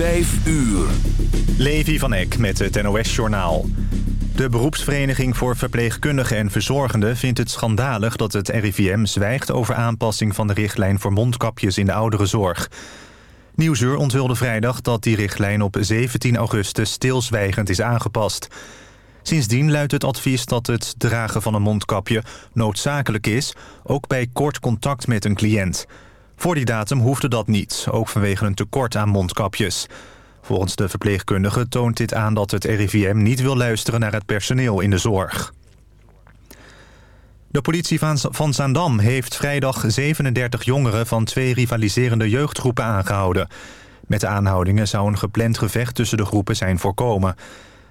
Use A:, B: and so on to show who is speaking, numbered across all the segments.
A: Vijf uur.
B: Levi van Eck met het NOS-journaal. De beroepsvereniging voor verpleegkundigen en verzorgenden vindt het schandalig dat het RIVM zwijgt over aanpassing van de richtlijn voor mondkapjes in de ouderenzorg. Nieuwsuur onthulde vrijdag dat die richtlijn op 17 augustus stilzwijgend is aangepast. Sindsdien luidt het advies dat het dragen van een mondkapje noodzakelijk is, ook bij kort contact met een cliënt. Voor die datum hoefde dat niet, ook vanwege een tekort aan mondkapjes. Volgens de verpleegkundige toont dit aan dat het RIVM niet wil luisteren naar het personeel in de zorg. De politie van Zaandam heeft vrijdag 37 jongeren van twee rivaliserende jeugdgroepen aangehouden. Met de aanhoudingen zou een gepland gevecht tussen de groepen zijn voorkomen.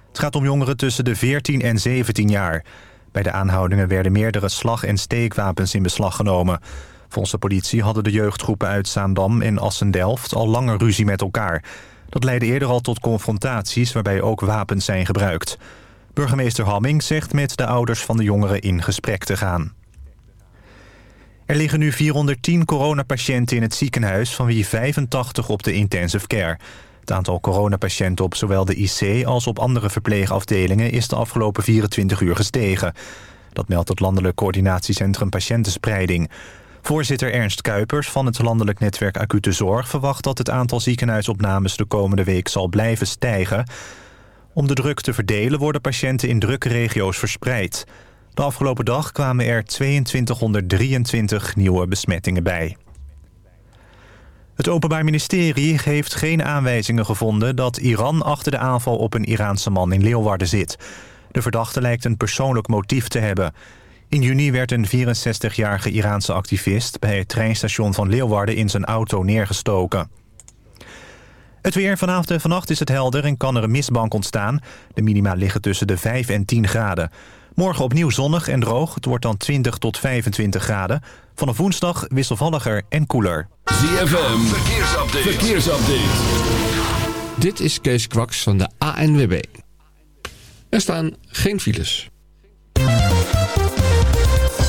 B: Het gaat om jongeren tussen de 14 en 17 jaar. Bij de aanhoudingen werden meerdere slag- en steekwapens in beslag genomen. Volgens de politie hadden de jeugdgroepen uit Zaandam en Assendelft al langer ruzie met elkaar. Dat leidde eerder al tot confrontaties waarbij ook wapens zijn gebruikt. Burgemeester Hamming zegt met de ouders van de jongeren in gesprek te gaan. Er liggen nu 410 coronapatiënten in het ziekenhuis... van wie 85 op de intensive care. Het aantal coronapatiënten op zowel de IC als op andere verpleegafdelingen... is de afgelopen 24 uur gestegen. Dat meldt het Landelijk Coördinatiecentrum Patiëntenspreiding. Voorzitter Ernst Kuipers van het Landelijk Netwerk Acute Zorg... verwacht dat het aantal ziekenhuisopnames de komende week zal blijven stijgen. Om de druk te verdelen worden patiënten in drukke regio's verspreid. De afgelopen dag kwamen er 2223 nieuwe besmettingen bij. Het Openbaar Ministerie heeft geen aanwijzingen gevonden... dat Iran achter de aanval op een Iraanse man in Leeuwarden zit. De verdachte lijkt een persoonlijk motief te hebben... In juni werd een 64-jarige Iraanse activist... bij het treinstation van Leeuwarden in zijn auto neergestoken. Het weer vanavond en vannacht is het helder en kan er een mistbank ontstaan. De minima liggen tussen de 5 en 10 graden. Morgen opnieuw zonnig en droog. Het wordt dan 20 tot 25 graden. Vanaf woensdag wisselvalliger en koeler.
A: ZFM, verkeersupdate. verkeersupdate.
C: Dit is Kees Kwaks van de ANWB. Er staan geen files.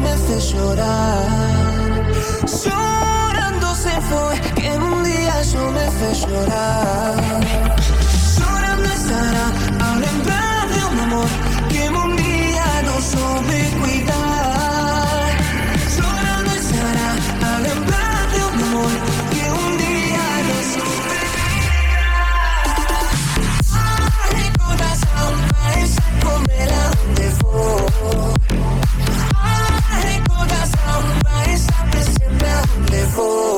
D: Me fez chorar. Chorando se foi, que un día yo me fez llorar. Llorando estará lembrar de un amor que un día no soube cuidar. Llorando estará lembrar de un amor que un día no soube a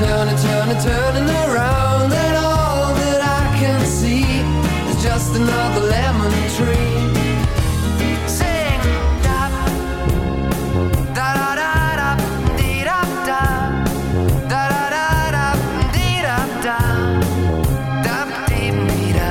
E: Turning, turning, turning, around, and all that I can see is just another lemon tree. Sing, da, da da da da, da da, da da da da, da da, da da.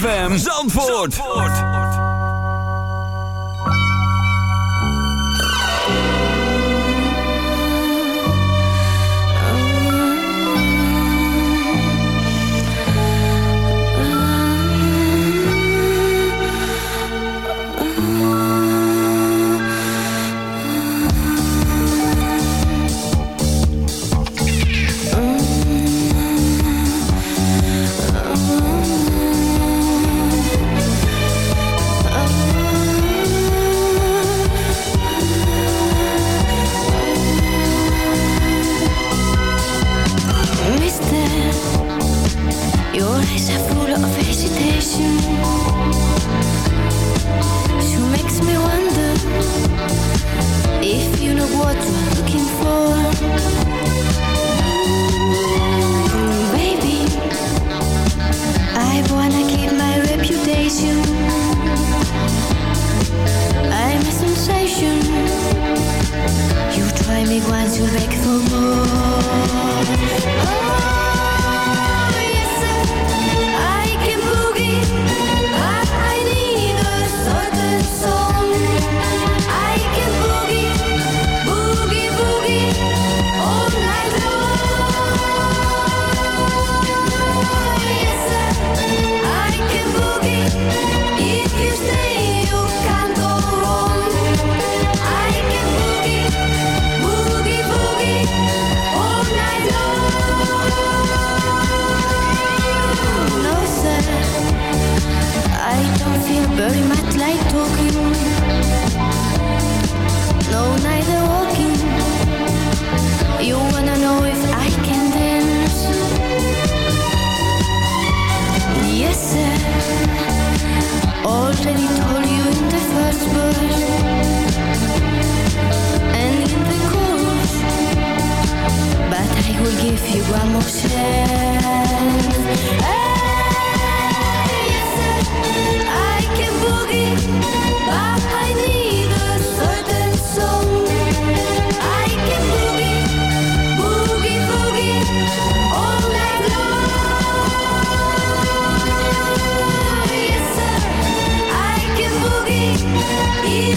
F: ZFM Zandvoort.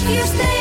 G: If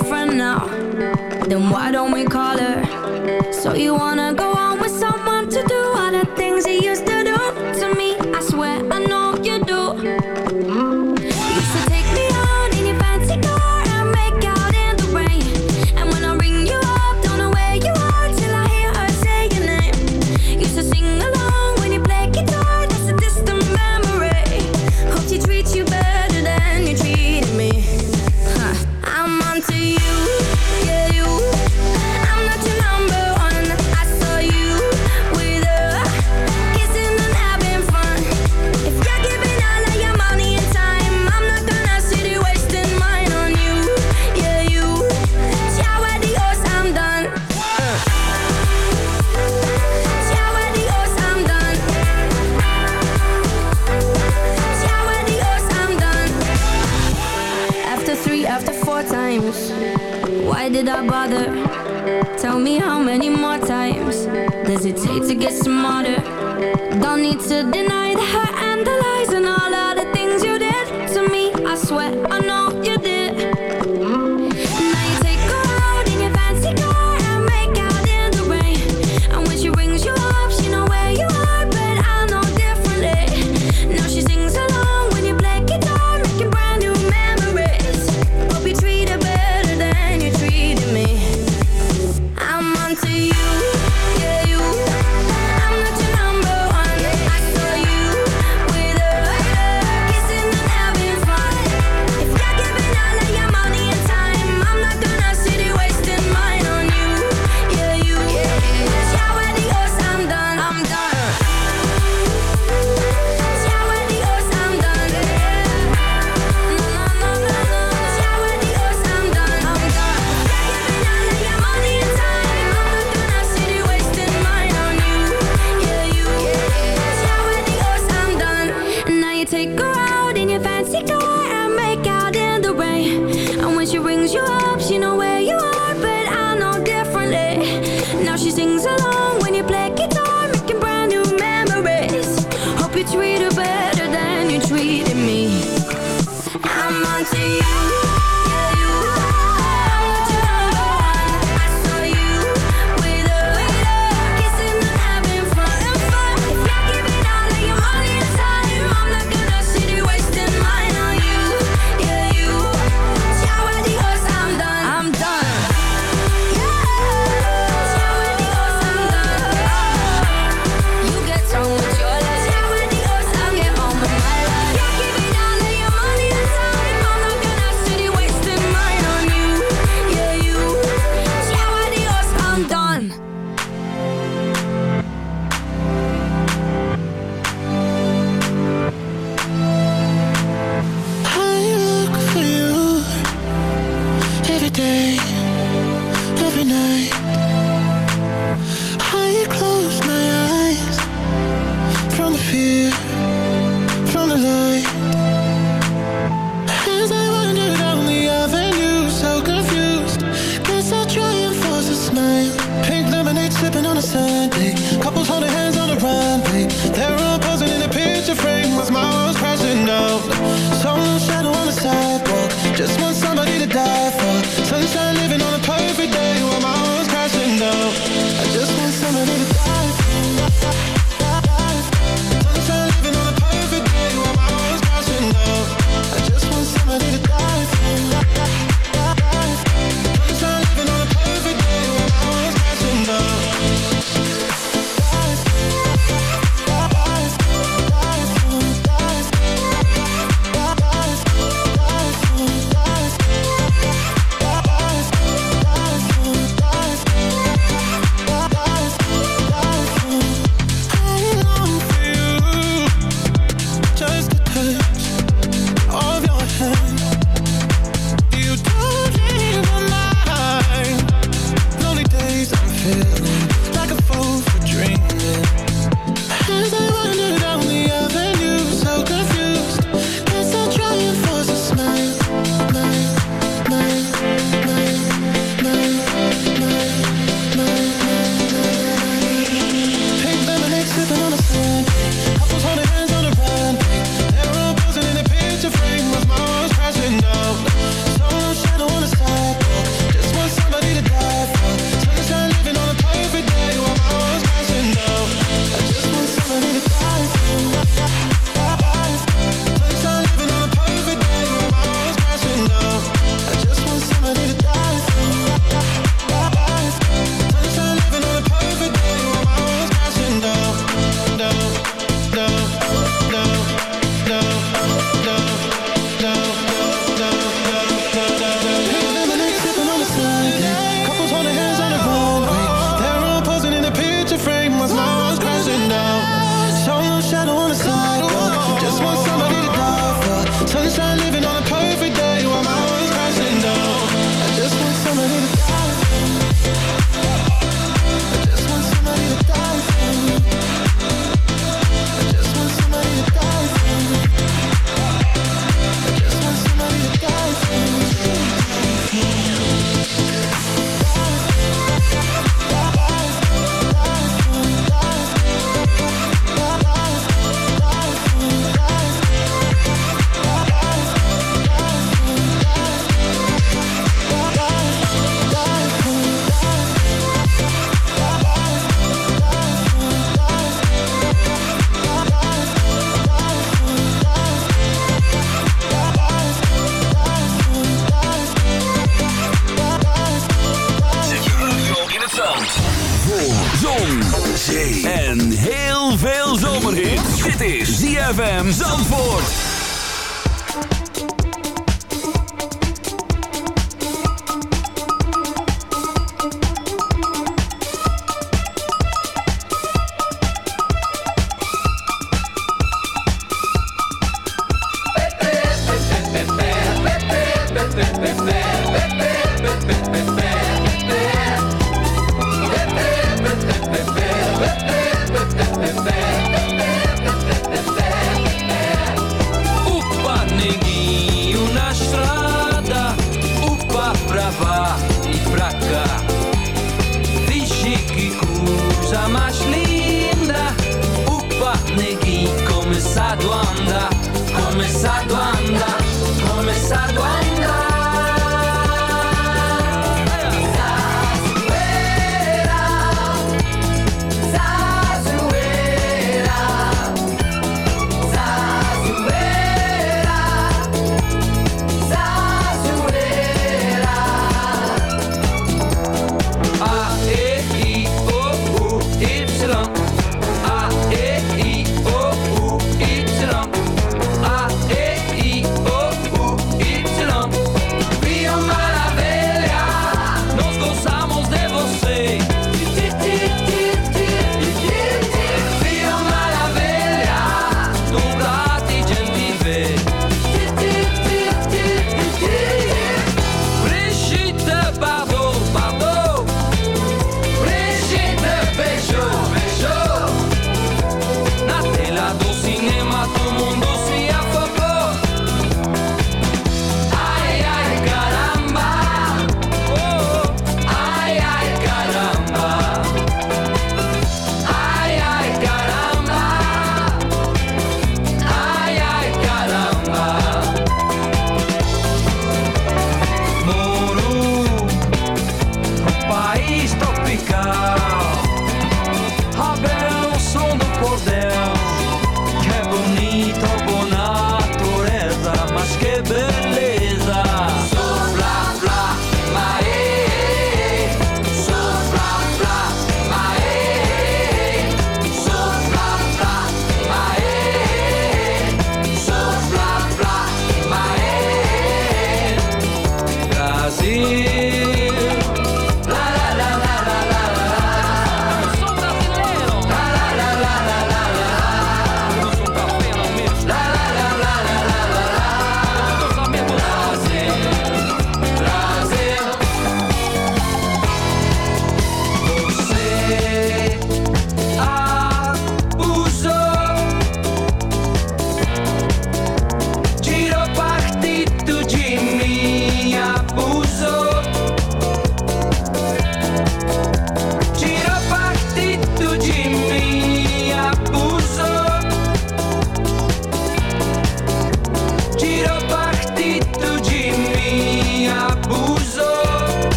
G: a
F: friend now.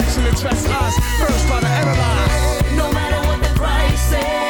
H: complexion and trust. First, try to analyze.
D: No matter what the price is.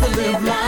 D: to live life.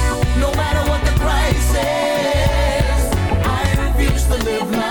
D: Crisis. I refuse
F: to live life.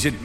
I: is it?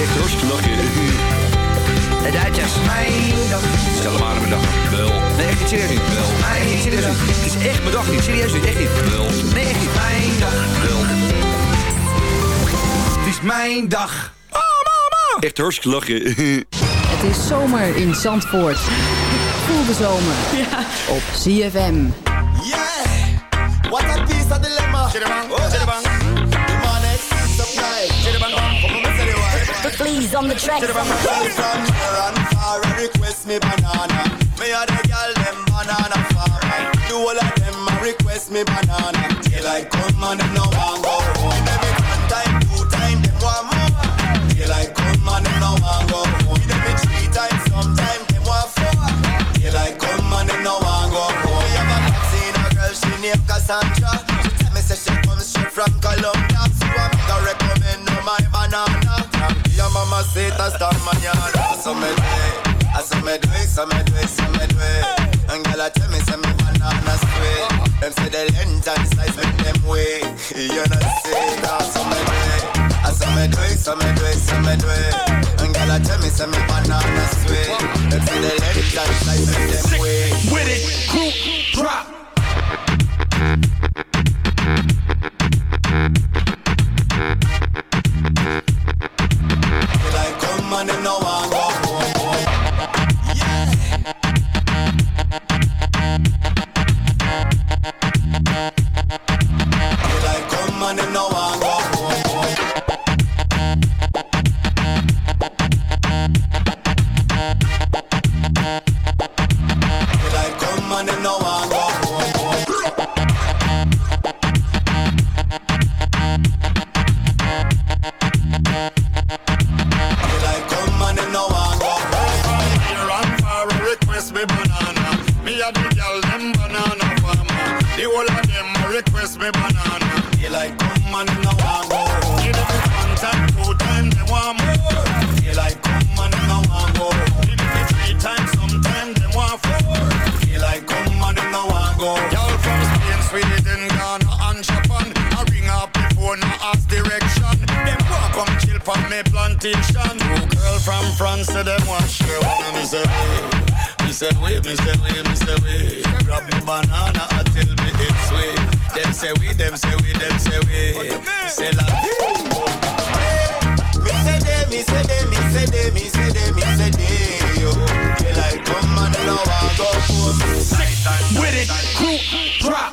J: Echt hartstikke lachen. Het uitjes. Mijn dag. Stel maar aan mijn dag. Wel. Nee, echt niet serieus niet. Wel. Nee, niet serieus niet. Het is echt mijn dag niet. Serieus niet. Echt niet. Wel. Nee, echt niet. Mijn dag. Wel. Het is mijn dag. Oh, mama. Echt hartstikke lachen.
K: Het is zomer in Zandvoort. Voel de zomer op ZFM.
L: What a piece of dilemma. Oh,
M: Please on the track.
L: Far and request me banana. Me a the girl them banana farmer. The whole of them a request me banana. Daylight come and them no want hasta mañana. So me do it, I so me do it, so me so me it. And girl I tell me say me banana sweet. Them say the length and size make them wait. You know say that so me do it. I so me do it, so me do it, so me it. And girl I tell me say me banana sweet. Them the and size make them.
F: With it, crew, drop.
N: Me plantation. Girl from France, say them want share one of me say wait. Me say wait, me say wait, me say wait. Grab me banana tell me it's sweet. Them say we, them say we, them say we. Say la
L: Me say they, me say they, me say they, me say they, me say they, yo. They like come and them no want go home.
F: With it, crew, drop.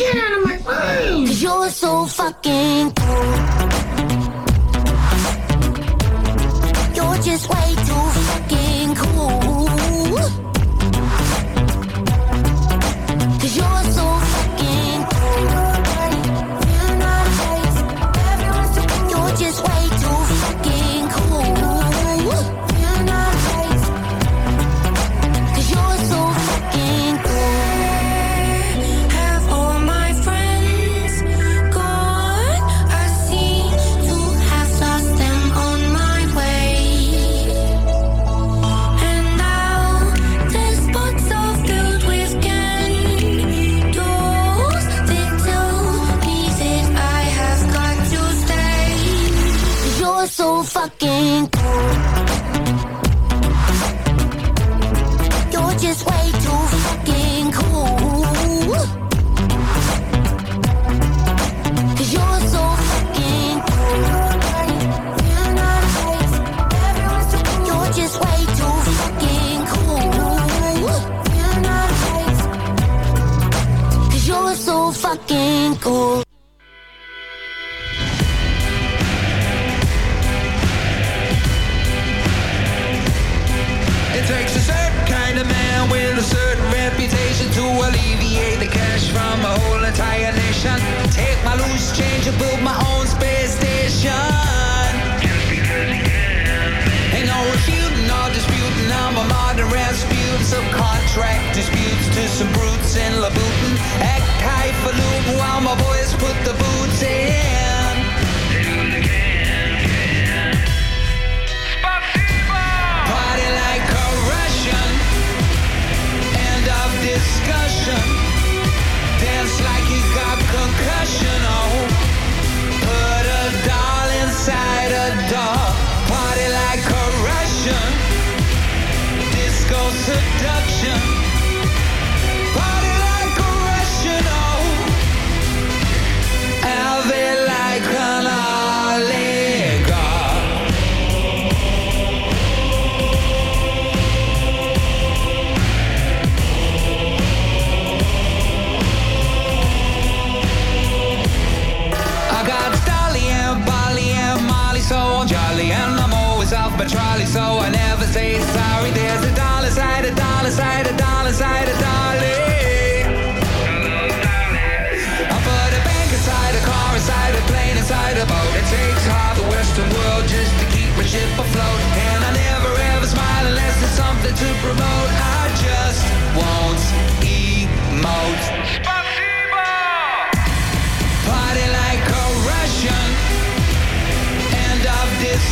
O: Get out of my mind. Cause you're so fucking cool. You're just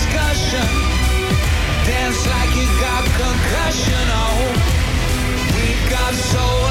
P: discussion. Dance like you got concussion. Oh, we got soul.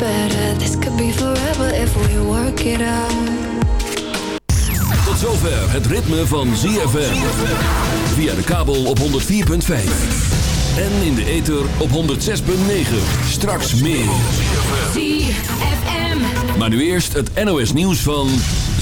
O: better. This could be forever if we work it out.
A: Tot zover het ritme van ZFM. Via de kabel op 104.5. En in de ether op 106.9. Straks meer.
F: ZFM.
A: Maar nu eerst het NOS nieuws van...